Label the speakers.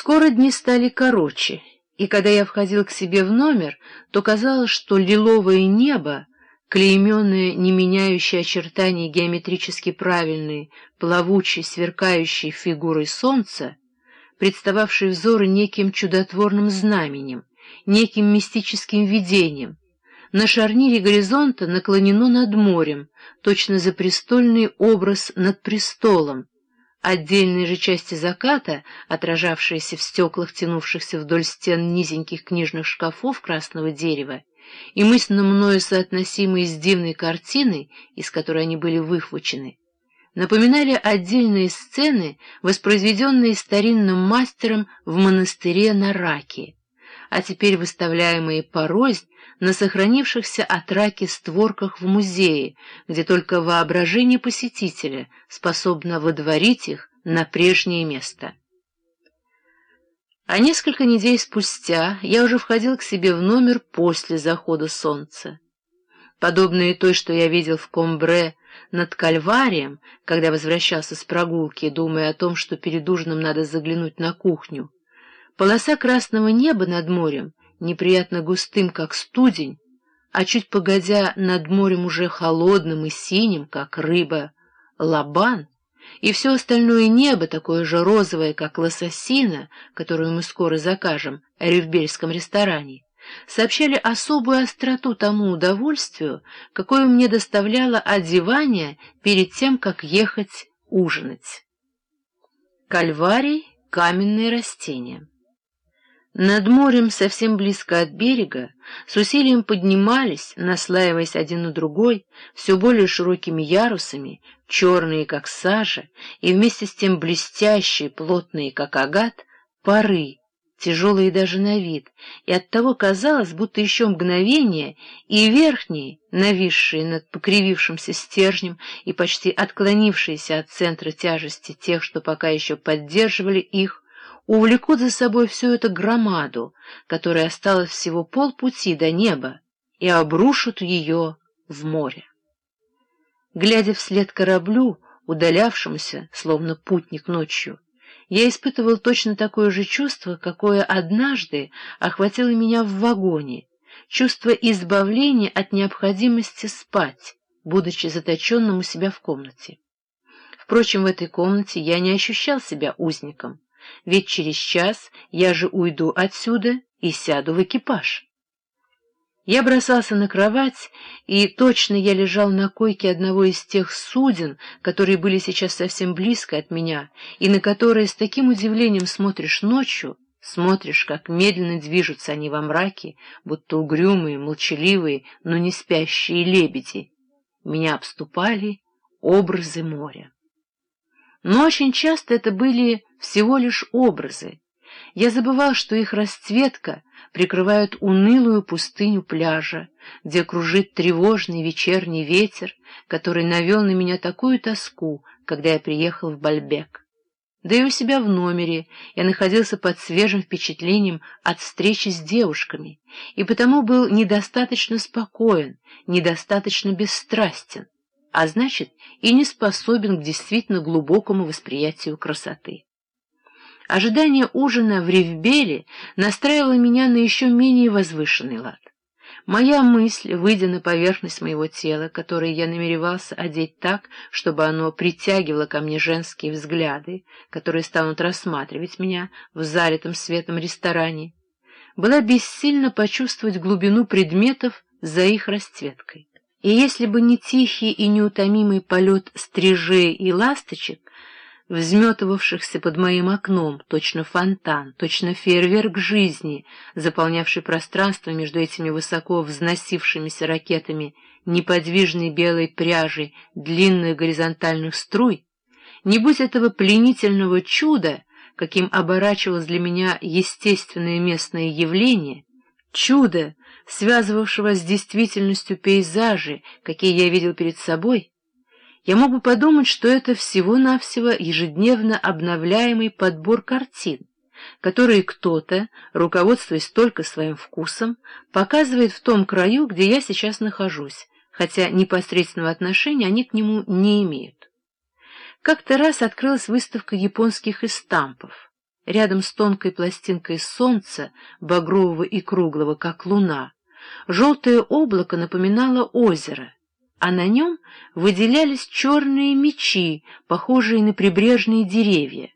Speaker 1: Скоро дни стали короче, и когда я входил к себе в номер, то казалось, что лиловое небо, клейменное, не меняющее очертания геометрически правильной, плавучей, сверкающей фигурой солнца, представавшей взору неким чудотворным знаменем, неким мистическим видением, на шарнире горизонта наклонено над морем, точно за престольный образ над престолом, Отдельные же части заката, отражавшиеся в стеклах, тянувшихся вдоль стен низеньких книжных шкафов красного дерева, и мысленно мною соотносимые с дивной картиной, из которой они были выхвачены, напоминали отдельные сцены, воспроизведенные старинным мастером в монастыре на Раке, а теперь выставляемые порознь на сохранившихся от раки створках в музее, где только воображение посетителя способно водворить их на прежнее место. А несколько недель спустя я уже входил к себе в номер после захода солнца. Подобные той, что я видел в Комбре над Кальварием, когда возвращался с прогулки, думая о том, что перед ужином надо заглянуть на кухню, полоса красного неба над морем неприятно густым, как студень, а чуть погодя над морем уже холодным и синим, как рыба, лабан, и все остальное небо такое же розовое, как лососина, которую мы скоро закажем в ревбельском ресторане, сообщали особую остроту тому удовольствию, какое мне доставляло одевание перед тем, как ехать ужинать. Кальварий — каменные растения. Над морем, совсем близко от берега, с усилием поднимались, наслаиваясь один на другой, все более широкими ярусами, черные, как сажа, и вместе с тем блестящие, плотные, как агат, пары, тяжелые даже на вид, и оттого казалось, будто еще мгновение, и верхние, нависшие над покривившимся стержнем и почти отклонившиеся от центра тяжести тех, что пока еще поддерживали их, увлекут за собой всю эту громаду, которая осталась всего полпути до неба, и обрушат ее в море. Глядя вслед кораблю, удалявшемуся, словно путник ночью, я испытывал точно такое же чувство, какое однажды охватило меня в вагоне, чувство избавления от необходимости спать, будучи заточенным у себя в комнате. Впрочем, в этой комнате я не ощущал себя узником ведь через час я же уйду отсюда и сяду в экипаж. Я бросался на кровать, и точно я лежал на койке одного из тех суден, которые были сейчас совсем близко от меня, и на которые с таким удивлением смотришь ночью, смотришь, как медленно движутся они во мраке, будто угрюмые, молчаливые, но не спящие лебеди. Меня обступали образы моря. Но очень часто это были всего лишь образы. Я забывал, что их расцветка прикрывает унылую пустыню пляжа, где кружит тревожный вечерний ветер, который навел на меня такую тоску, когда я приехал в Бальбек. Да и у себя в номере я находился под свежим впечатлением от встречи с девушками, и потому был недостаточно спокоен, недостаточно бесстрастен а значит и не способен к действительно глубокому восприятию красоты. Ожидание ужина в Ревбеле настраивало меня на еще менее возвышенный лад. Моя мысль, выйдя на поверхность моего тела, которое я намеревался одеть так, чтобы оно притягивало ко мне женские взгляды, которые станут рассматривать меня в залитом светом ресторане, была бессильно почувствовать глубину предметов за их расцветкой. И если бы не тихий и неутомимый полет стрижей и ласточек, взметывавшихся под моим окном, точно фонтан, точно фейерверк жизни, заполнявший пространство между этими высоко взносившимися ракетами неподвижной белой пряжи длинных горизонтальных струй, не будь этого пленительного чуда, каким оборачивалось для меня естественное местное явление, чудо, связывавшего с действительностью пейзажи, какие я видел перед собой, я мог бы подумать, что это всего-навсего ежедневно обновляемый подбор картин, которые кто-то, руководствуясь только своим вкусом, показывает в том краю, где я сейчас нахожусь, хотя непосредственного отношения они к нему не имеют. Как-то раз открылась выставка японских эстампов. рядом с тонкой пластинкой солнца, багрового и круглого, как луна, желтое облако напоминало озеро, а на нем выделялись черные мечи, похожие на прибрежные деревья.